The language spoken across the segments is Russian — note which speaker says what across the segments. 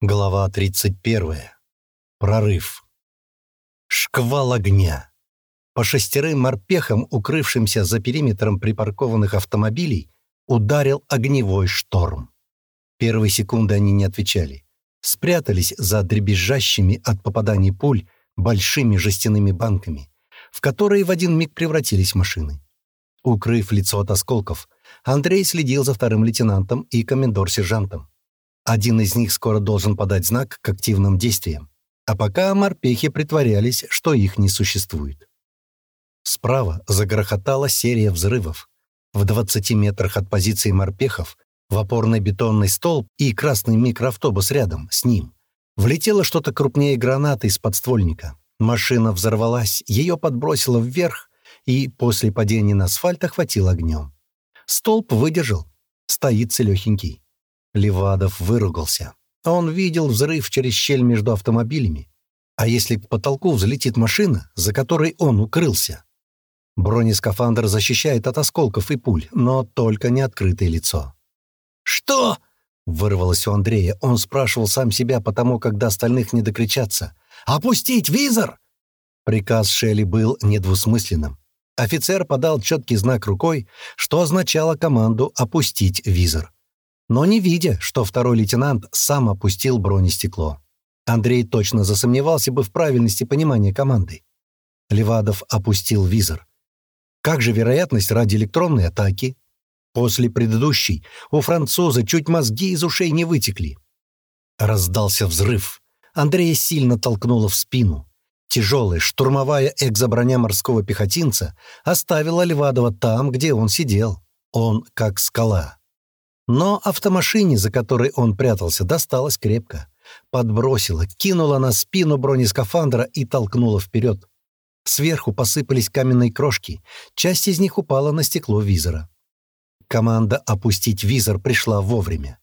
Speaker 1: Глава 31. Прорыв. Шквал огня. По шестерым морпехам, укрывшимся за периметром припаркованных автомобилей, ударил огневой шторм. Первые секунды они не отвечали. Спрятались за дребезжащими от попаданий пуль большими жестяными банками, в которые в один миг превратились машины. Укрыв лицо от осколков, Андрей следил за вторым лейтенантом и комендор-сержантом. Один из них скоро должен подать знак к активным действиям. А пока морпехи притворялись, что их не существует. Справа загрохотала серия взрывов. В 20 метрах от позиции морпехов в опорный бетонный столб и красный микроавтобус рядом с ним. Влетело что-то крупнее гранаты из подствольника. Машина взорвалась, ее подбросило вверх и после падения на асфальт охватил огнем. Столб выдержал, стоит целехенький. Левадов выругался. Он видел взрыв через щель между автомобилями. А если к потолку взлетит машина, за которой он укрылся? Бронескафандр защищает от осколков и пуль, но только не открытое лицо. «Что?» — вырвалось у Андрея. Он спрашивал сам себя, потому до остальных не докричаться. «Опустить визор!» Приказ Шелли был недвусмысленным. Офицер подал четкий знак рукой, что означало команду «опустить визор» но не видя, что второй лейтенант сам опустил бронестекло. Андрей точно засомневался бы в правильности понимания команды. Левадов опустил визор. Как же вероятность радиоэлектронной атаки? После предыдущей у француза чуть мозги из ушей не вытекли. Раздался взрыв. Андрея сильно толкнуло в спину. Тяжелая штурмовая экзоброня морского пехотинца оставила Левадова там, где он сидел. Он как скала. Но автомашине, за которой он прятался, досталось крепко. Подбросила, кинула на спину бронескафандра и толкнула вперед. Сверху посыпались каменные крошки, часть из них упала на стекло визора. Команда «Опустить визор» пришла вовремя.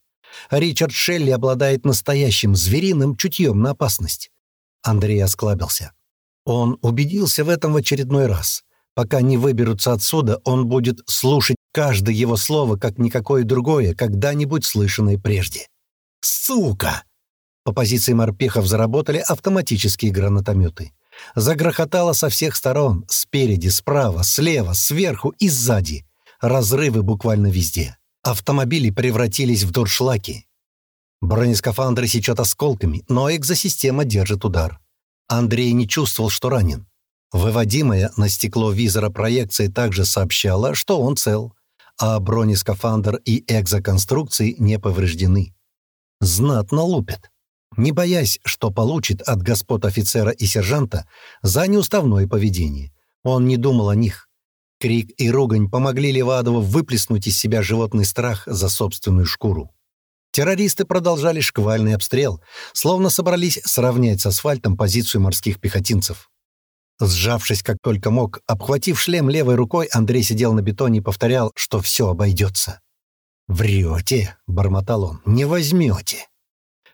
Speaker 1: Ричард Шелли обладает настоящим звериным чутьем на опасность. Андрей осклабился. Он убедился в этом в очередной раз. Пока не выберутся отсюда, он будет слушать каждое его слово, как никакое другое, когда-нибудь слышанное прежде. «Сука!» По позиции морпехов заработали автоматические гранатометы. Загрохотало со всех сторон, спереди, справа, слева, сверху и сзади. Разрывы буквально везде. Автомобили превратились в дуршлаки. Бронескафандры сечет осколками, но экзосистема держит удар. Андрей не чувствовал, что ранен. Выводимая на стекло визора проекция также сообщала, что он цел, а бронескафандр и экзоконструкции не повреждены. Знатно лупят, не боясь, что получит от господ офицера и сержанта за неуставное поведение. Он не думал о них. Крик и ругань помогли Левадову выплеснуть из себя животный страх за собственную шкуру. Террористы продолжали шквальный обстрел, словно собрались сравнять с асфальтом позицию морских пехотинцев. Сжавшись как только мог, обхватив шлем левой рукой, Андрей сидел на бетоне и повторял, что все обойдется. «Врете», — бормотал он, — «не возьмете».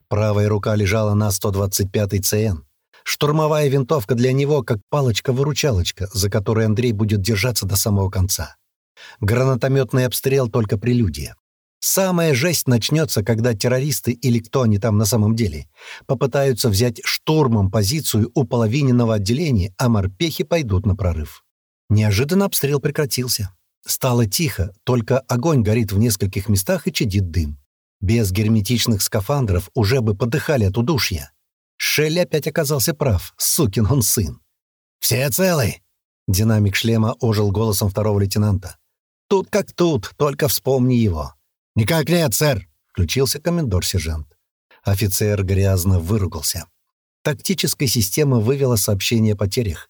Speaker 1: Правая рука лежала на 125-й ЦН. Штурмовая винтовка для него как палочка-выручалочка, за которой Андрей будет держаться до самого конца. Гранатометный обстрел — только прелюдия. Самая жесть начнется, когда террористы или кто они там на самом деле попытаются взять штурмом позицию у половиненного отделения, а морпехи пойдут на прорыв. Неожиданно обстрел прекратился. Стало тихо, только огонь горит в нескольких местах и чадит дым. Без герметичных скафандров уже бы подыхали от удушья. Шелли опять оказался прав, сукин он сын. «Все целы!» Динамик шлема ожил голосом второго лейтенанта. «Тут как тут, только вспомни его. «Никак нет, сэр!» — включился комендор-сержант. Офицер грязно выругался. Тактическая система вывела сообщение о потерях.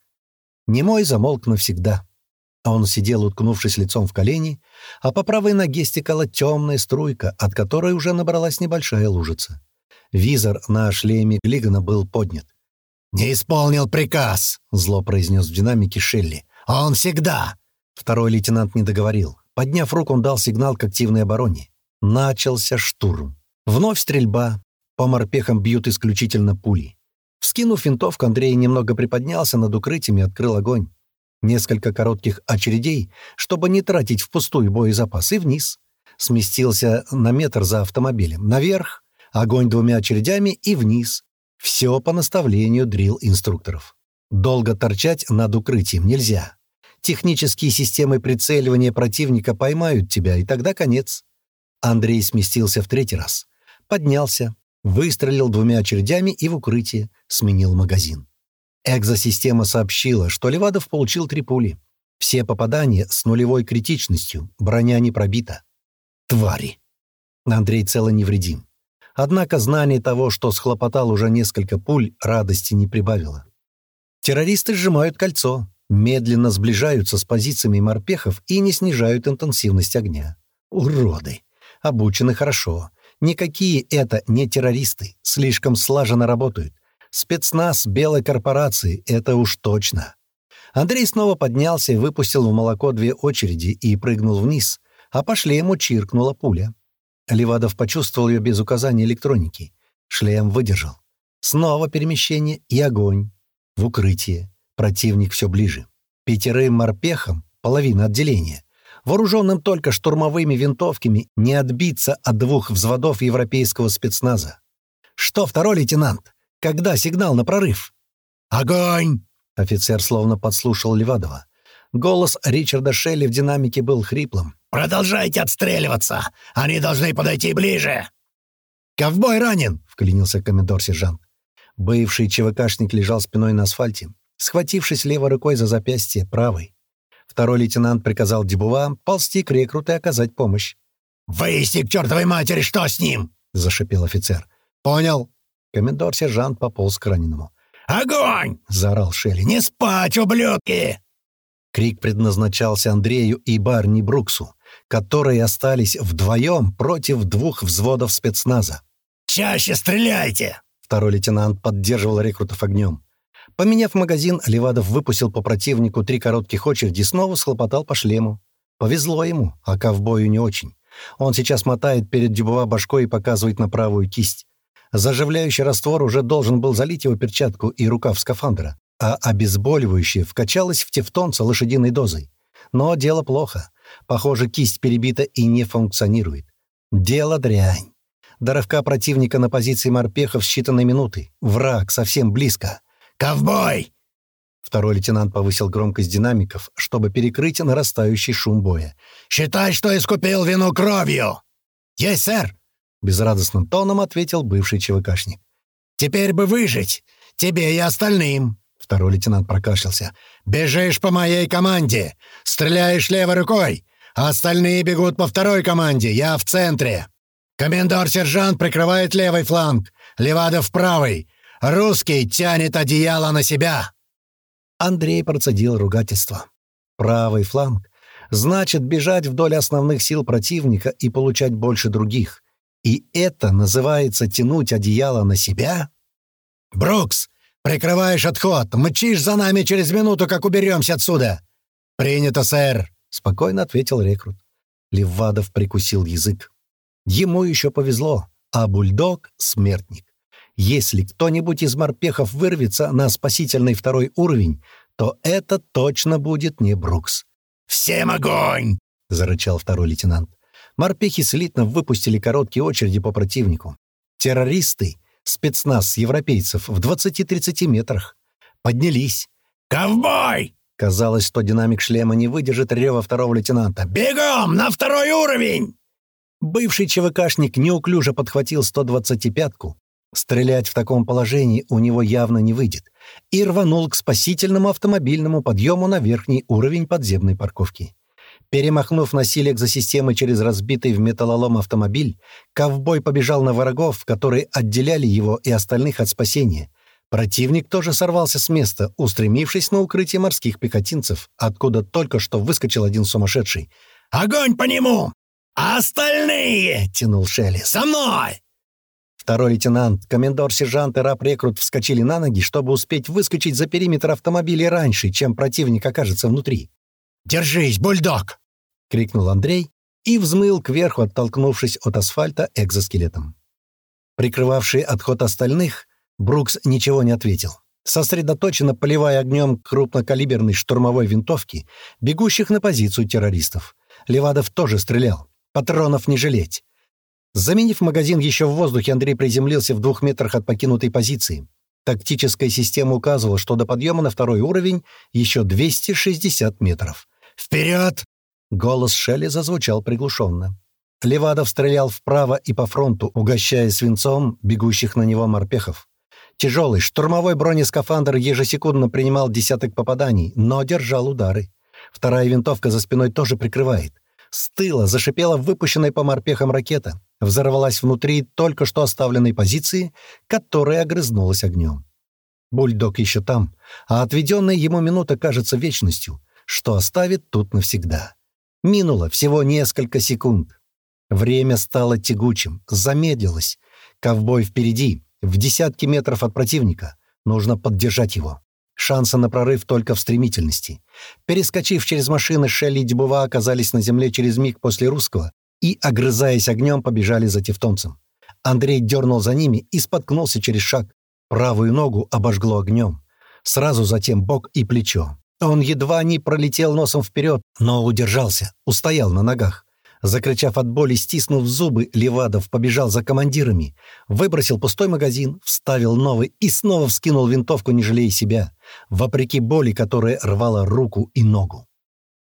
Speaker 1: Немой замолк навсегда. Он сидел, уткнувшись лицом в колени, а по правой ноге стекала темная струйка, от которой уже набралась небольшая лужица. Визор на шлеме Глигана был поднят. «Не исполнил приказ!» — зло произнес в динамике Шелли. «Он всегда!» Второй лейтенант не договорил. Подняв руку, он дал сигнал к активной обороне. Начался штурм. Вновь стрельба. По морпехам бьют исключительно пули. Вскинув винтовку, Андрей немного приподнялся над укрытием и открыл огонь. Несколько коротких очередей, чтобы не тратить впустую боезапас, и вниз. Сместился на метр за автомобилем. Наверх. Огонь двумя очередями и вниз. Все по наставлению дрил-инструкторов. Долго торчать над укрытием нельзя. Технические системы прицеливания противника поймают тебя, и тогда конец. Андрей сместился в третий раз. Поднялся, выстрелил двумя очередями и в укрытие, сменил магазин. Экзосистема сообщила, что Левадов получил три пули. Все попадания с нулевой критичностью, броня не пробита. Твари! Андрей цело невредим. Однако знание того, что схлопотал уже несколько пуль, радости не прибавило. Террористы сжимают кольцо, медленно сближаются с позициями морпехов и не снижают интенсивность огня. Уроды! Обучены хорошо. Никакие это не террористы, слишком слаженно работают. Спецназ белой корпорации — это уж точно. Андрей снова поднялся и выпустил в молоко две очереди и прыгнул вниз, а по шлему чиркнула пуля. Левадов почувствовал ее без указания электроники. Шлем выдержал. Снова перемещение и огонь. В укрытие. Противник все ближе. Пятерым морпехам, половина отделения. Вооруженным только штурмовыми винтовками, не отбиться от двух взводов европейского спецназа. «Что, второй лейтенант? Когда сигнал на прорыв?»
Speaker 2: «Огонь!»
Speaker 1: — офицер словно подслушал Левадова. Голос Ричарда Шелли в динамике был хриплым.
Speaker 2: «Продолжайте отстреливаться! Они должны подойти ближе!»
Speaker 1: «Ковбой ранен!» — вклинился комендор-сержант. Бывший ЧВКшник лежал спиной на асфальте, схватившись левой рукой за запястье правой. Второй лейтенант приказал Дебува ползти к рекруту и оказать помощь.
Speaker 2: «Выясни к чертовой матери, что с ним!»
Speaker 1: — зашипел офицер. «Понял». Комендор-сержант пополз к раненому.
Speaker 2: «Огонь!»
Speaker 1: — заорал Шелли.
Speaker 2: «Не спать, ублюдки!»
Speaker 1: Крик предназначался Андрею и Барни Бруксу, которые остались вдвоем против двух взводов спецназа.
Speaker 2: «Чаще стреляйте!»
Speaker 1: Второй лейтенант поддерживал рекрутов огнем. Поменяв магазин, Левадов выпустил по противнику три коротких очереди и снова схлопотал по шлему. Повезло ему, а ковбою не очень. Он сейчас мотает перед Дюбова башкой и показывает на правую кисть. Заживляющий раствор уже должен был залить его перчатку и рукав скафандра, а обезболивающее вкачалось в тефтонца лошадиной дозой. Но дело плохо. Похоже, кисть перебита и не функционирует. Дело дрянь. До рывка противника на позиции морпехов считанные минуты. Враг совсем близко.
Speaker 2: «Ковбой!»
Speaker 1: Второй лейтенант повысил громкость динамиков, чтобы перекрыть нарастающий шум боя.
Speaker 2: «Считай, что искупил вину кровью!»
Speaker 1: «Есть, сэр!» — безрадостным тоном ответил бывший ЧВКшник.
Speaker 2: «Теперь бы выжить! Тебе и остальным!»
Speaker 1: Второй лейтенант прокашлялся.
Speaker 2: «Бежишь по моей команде! Стреляешь левой рукой! Остальные бегут по второй команде! Я в центре! Комендор-сержант прикрывает левый фланг, Левадов правый! Русский тянет одеяло на себя!»
Speaker 1: Андрей процедил ругательство. «Правый фланг значит бежать вдоль основных сил противника и получать больше других. И это называется тянуть одеяло на себя?
Speaker 2: «Брукс, прикрываешь отход! Мчишь за нами через минуту, как уберемся отсюда!» «Принято, сэр!»
Speaker 1: — спокойно ответил рекрут. Левадов прикусил язык. Ему еще повезло, а бульдог — смертник. Если кто-нибудь из морпехов вырвется на спасительный второй уровень, то это точно будет не Брукс.
Speaker 2: «Всем огонь!»
Speaker 1: — зарычал второй лейтенант. Морпехи слитно выпустили короткие очереди по противнику. Террористы, спецназ европейцев в 20-30 метрах. Поднялись.
Speaker 2: «Ковбой!»
Speaker 1: Казалось, что динамик шлема не выдержит рева второго лейтенанта.
Speaker 2: «Бегом! На второй уровень!»
Speaker 1: Бывший ЧВКшник неуклюже подхватил 125-ку. Стрелять в таком положении у него явно не выйдет. И рванул к спасительному автомобильному подъему на верхний уровень подземной парковки. Перемахнув насилие за системой через разбитый в металлолом автомобиль, ковбой побежал на врагов, которые отделяли его и остальных от спасения. Противник тоже сорвался с места, устремившись на укрытие морских пехотинцев, откуда только что выскочил один сумасшедший.
Speaker 2: «Огонь по нему! А остальные!» — тянул Шелли. «Со мной!»
Speaker 1: Второй лейтенант, комендор-сержант и раб-рекрут вскочили на ноги, чтобы успеть выскочить за периметр автомобиля раньше, чем противник окажется внутри.
Speaker 2: «Держись, бульдог!»
Speaker 1: — крикнул Андрей и взмыл кверху, оттолкнувшись от асфальта экзоскелетом. Прикрывавший отход остальных, Брукс ничего не ответил. Сосредоточенно поливая огнем крупнокалиберной штурмовой винтовки, бегущих на позицию террористов. Левадов тоже стрелял. Патронов не жалеть. Заменив магазин еще в воздухе, Андрей приземлился в двух метрах от покинутой позиции. Тактическая система указывала, что до подъема на второй уровень еще 260 метров.
Speaker 2: «Вперед!» — голос Шелли зазвучал приглушенно.
Speaker 1: Левадов стрелял вправо и по фронту, угощая свинцом бегущих на него морпехов. Тяжелый штурмовой бронескафандр ежесекундно принимал десяток попаданий, но держал удары. Вторая винтовка за спиной тоже прикрывает. С тыла зашипела выпущенная по морпехам ракета. Взорвалась внутри только что оставленной позиции, которая огрызнулась огнем. Бульдог еще там, а отведенная ему минута кажется вечностью, что оставит тут навсегда. Минуло всего несколько секунд. Время стало тягучим, замедлилось. Ковбой впереди, в десятки метров от противника. Нужно поддержать его. Шансы на прорыв только в стремительности. Перескочив через машины, Шелли и Дебува оказались на земле через миг после русского и, огрызаясь огнем, побежали за тевтонцем. Андрей дернул за ними и споткнулся через шаг. Правую ногу обожгло огнем. Сразу затем бок и плечо. Он едва не пролетел носом вперед, но удержался, устоял на ногах. Закричав от боли, стиснув зубы, Левадов побежал за командирами, выбросил пустой магазин, вставил новый и снова вскинул винтовку, не жалея себя, вопреки боли, которая рвала руку и ногу.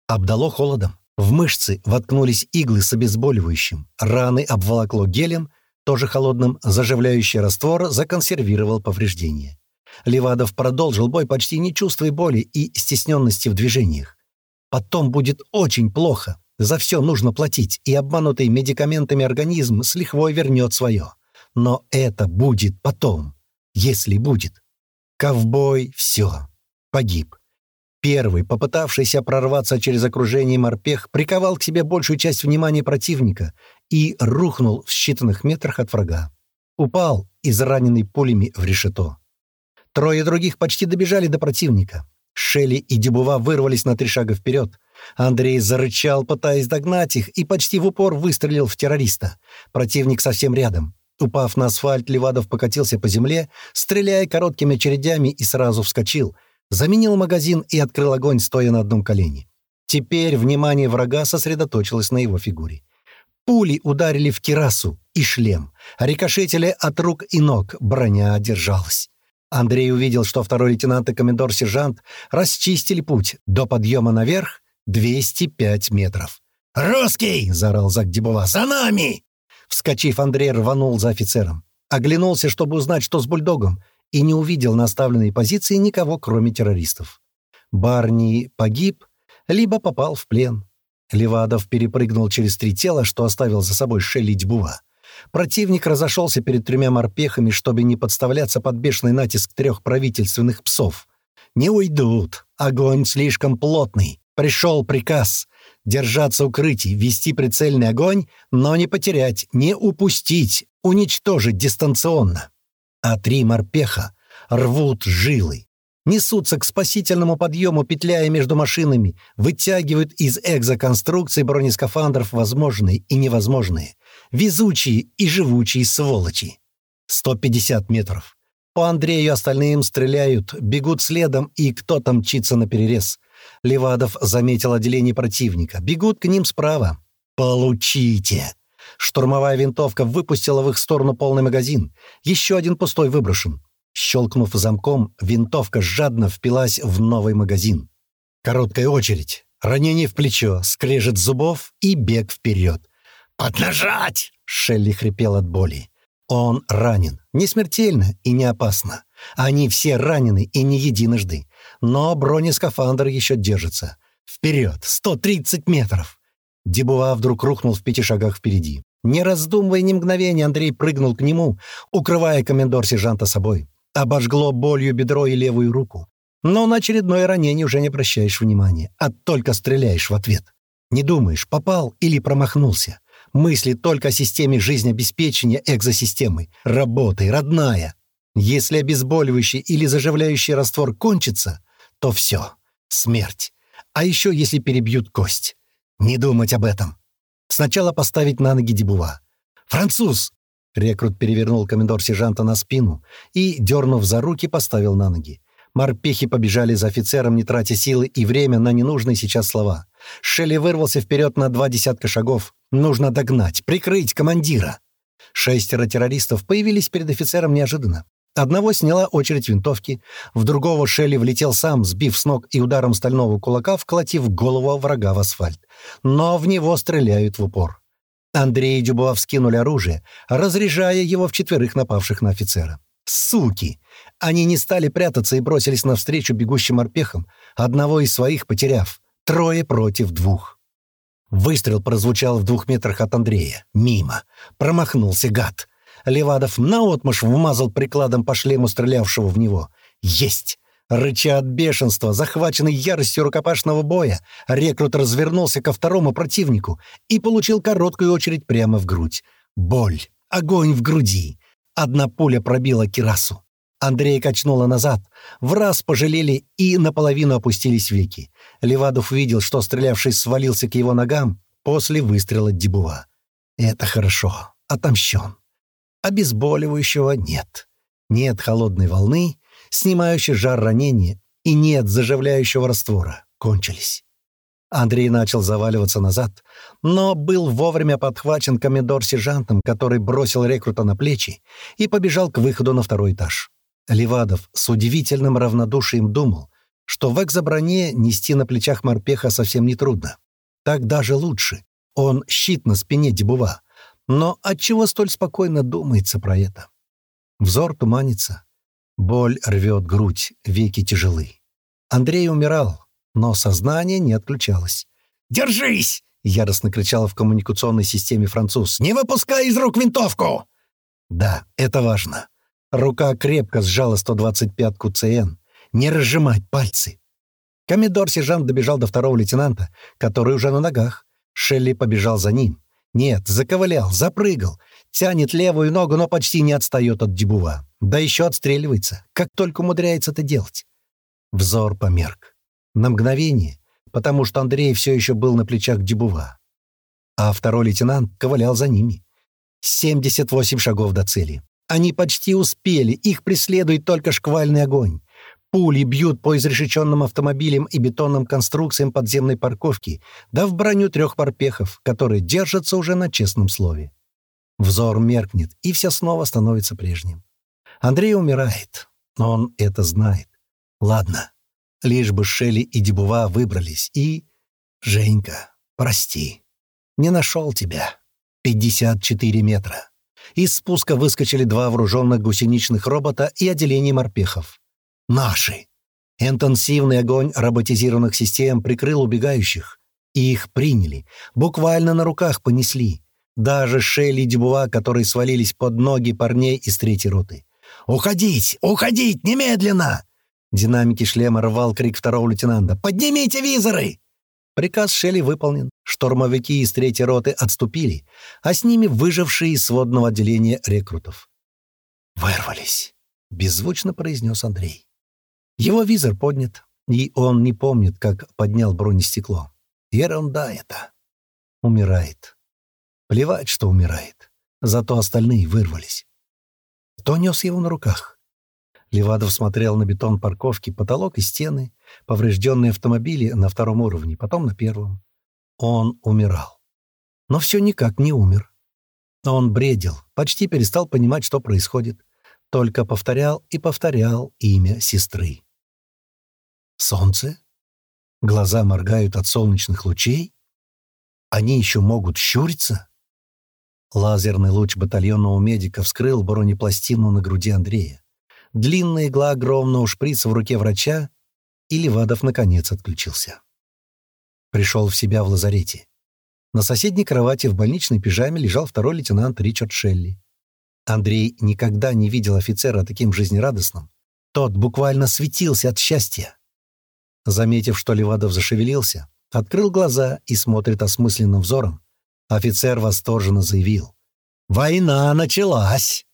Speaker 1: Обдало холодом. В мышцы воткнулись иглы с обезболивающим, раны обволокло гелем, тоже холодным, заживляющий раствор законсервировал повреждения. Левадов продолжил бой, почти не чувствуя боли и стесненности в движениях. Потом будет очень плохо, за все нужно платить, и обманутый медикаментами организм с лихвой вернет свое. Но это будет потом, если будет. Ковбой все. Погиб. Первый, попытавшийся прорваться через окружение морпех, приковал к себе большую часть внимания противника и рухнул в считанных метрах от врага. Упал, израненный пулями в решето. Трое других почти добежали до противника. Шелли и Дебува вырвались на три шага вперед. Андрей зарычал, пытаясь догнать их, и почти в упор выстрелил в террориста. Противник совсем рядом. Упав на асфальт, Левадов покатился по земле, стреляя короткими очередями и сразу вскочил. Заменил магазин и открыл огонь, стоя на одном колене. Теперь внимание врага сосредоточилось на его фигуре. Пули ударили в кирасу и шлем, рикошетили от рук и ног, броня одержалась. Андрей увидел, что второй лейтенант и комендор-сержант расчистили путь до подъема наверх 205 метров.
Speaker 2: «Русский!» — заорал Зак Дебова. «За нами!»
Speaker 1: Вскочив, Андрей рванул за офицером. Оглянулся, чтобы узнать, что с бульдогом, и не увидел на оставленной позиции никого, кроме террористов. Барни погиб, либо попал в плен. Левадов перепрыгнул через три тела, что оставил за собой Шелли Дьбува. Противник разошелся перед тремя морпехами, чтобы не подставляться под бешеный натиск трех правительственных псов. «Не уйдут. Огонь слишком плотный. Пришел приказ держаться укрытий, вести прицельный огонь, но не потерять, не упустить, уничтожить дистанционно. А три морпеха рвут жилы, несутся к спасительному подъему, петляя между машинами, вытягивают из экзоконструкций бронескафандров возможные и невозможные, везучие и живучие сволочи. 150 метров. По Андрею остальным стреляют, бегут следом, и кто-то мчится на перерез. Левадов заметил отделение противника. Бегут к ним справа. «Получите!» Штурмовая винтовка выпустила в их сторону полный магазин. Еще один пустой выброшен. Щелкнув замком, винтовка жадно впилась в новый магазин. Короткая очередь. Ранение в плечо, скрежет зубов и бег вперед.
Speaker 2: «Поднажать!»
Speaker 1: — Шелли хрипел от боли. Он ранен. Не смертельно и не опасно. Они все ранены и не единожды. Но бронескафандр еще держится. Вперед! 130 метров! Дебува вдруг рухнул в пяти шагах впереди. Не раздумывая ни мгновения, Андрей прыгнул к нему, укрывая комендор-сержанта собой. Обожгло болью бедро и левую руку. Но на очередное ранение уже не обращаешь внимания, а только стреляешь в ответ. Не думаешь, попал или промахнулся. Мысли только о системе жизнеобеспечения экзосистемы. Работай, родная. Если обезболивающий или заживляющий раствор кончится, то все, смерть. А еще если перебьют кость. Не думать об этом. Сначала поставить на ноги Дебува. «Француз!» Рекрут перевернул комендор-сержанта на спину и, дернув за руки, поставил на ноги. Морпехи побежали за офицером, не тратя силы и время на ненужные сейчас слова. Шелли вырвался вперед на два десятка шагов. Нужно догнать, прикрыть командира. Шестеро террористов появились перед офицером неожиданно. Одного сняла очередь винтовки, в другого Шелли влетел сам, сбив с ног и ударом стального кулака, вколотив голову врага в асфальт. Но в него стреляют в упор. Андрей и Дюбуа вскинули оружие, разряжая его в четверых напавших на офицера. Суки! Они не стали прятаться и бросились навстречу бегущим морпехам, одного из своих потеряв. Трое против двух. Выстрел прозвучал в двух метрах от Андрея. Мимо. Промахнулся гад. Левадов наотмашь вмазал прикладом по шлему стрелявшего в него. Есть! Рыча от бешенства, захваченный яростью рукопашного боя, рекрут развернулся ко второму противнику и получил короткую очередь прямо в грудь. Боль, огонь в груди. Одна пуля пробила кирасу. Андрей качнула назад. В раз пожалели и наполовину опустились веки. Левадов видел, что стрелявший свалился к его ногам после выстрела Дебува. Это хорошо. Отомщен. Обезболивающего нет. Нет холодной волны, снимающей жар ранения, и нет заживляющего раствора. Кончились. Андрей начал заваливаться назад, но был вовремя подхвачен комендор-сержантом, который бросил рекрута на плечи и побежал к выходу на второй этаж. Левадов с удивительным равнодушием думал, что в экзоброне нести на плечах морпеха совсем нетрудно. Так даже лучше. Он щит на спине дебува. Но отчего столь спокойно думается про это? Взор туманится. Боль рвет грудь, веки тяжелы. Андрей умирал, но сознание не отключалось.
Speaker 2: «Держись!»
Speaker 1: — яростно кричал в коммуникационной системе француз. «Не выпускай из рук винтовку!» Да, это важно. Рука крепко сжала 125-ку ЦН. Не разжимать пальцы. Комендор-сержант добежал до второго лейтенанта, который уже на ногах. Шелли побежал за ним. Нет, заковылял, запрыгал. Тянет левую ногу, но почти не отстает от дебува. Да еще отстреливается, как только умудряется это делать. Взор померк. На мгновение, потому что Андрей все еще был на плечах дебува. А второй лейтенант ковылял за ними. 78 шагов до цели. Они почти успели, их преследует только шквальный огонь. Пули бьют по изрешеченным автомобилям и бетонным конструкциям подземной парковки, да в броню трех парпехов, которые держатся уже на честном слове. Взор меркнет, и все снова становится прежним. Андрей умирает, но он это знает. Ладно, лишь бы Шелли и Дебува выбрались, и... Женька, прости, не нашел тебя. 54 метра. Из спуска выскочили два вооруженных гусеничных робота и отделение морпехов. Наши. Интенсивный огонь роботизированных систем прикрыл убегающих. И их приняли. Буквально на руках понесли. Даже Шелли и Дебуа, которые свалились под ноги парней из третьей роты. «Уходить! Уходить! Немедленно!» Динамики шлема рвал крик второго лейтенанта. «Поднимите визоры!» Приказ Шелли выполнен. Штурмовики из третьей роты отступили, а с ними выжившие из сводного отделения рекрутов. «Вырвались», — беззвучно произнес Андрей. Его визор поднят, и он не помнит, как поднял бронестекло. Ерунда это. Умирает. Плевать, что умирает. Зато остальные вырвались. Кто нес его на руках? Левадов смотрел на бетон парковки, потолок и стены, поврежденные автомобили на втором уровне, потом на первом. Он умирал. Но все никак не умер. Он бредил, почти перестал понимать, что происходит. Только повторял и повторял имя сестры. Солнце? Глаза моргают от солнечных лучей? Они еще могут щуриться? Лазерный луч батальонного медика вскрыл бронепластину на груди Андрея. Длинная игла огромного шприца в руке врача, и Левадов наконец отключился. Пришел в себя в лазарете. На соседней кровати в больничной пижаме лежал второй лейтенант Ричард Шелли. Андрей никогда не видел офицера таким жизнерадостным. Тот буквально светился от счастья. Заметив, что Левадов зашевелился, открыл глаза и смотрит осмысленным взором. Офицер восторженно заявил. «Война началась!»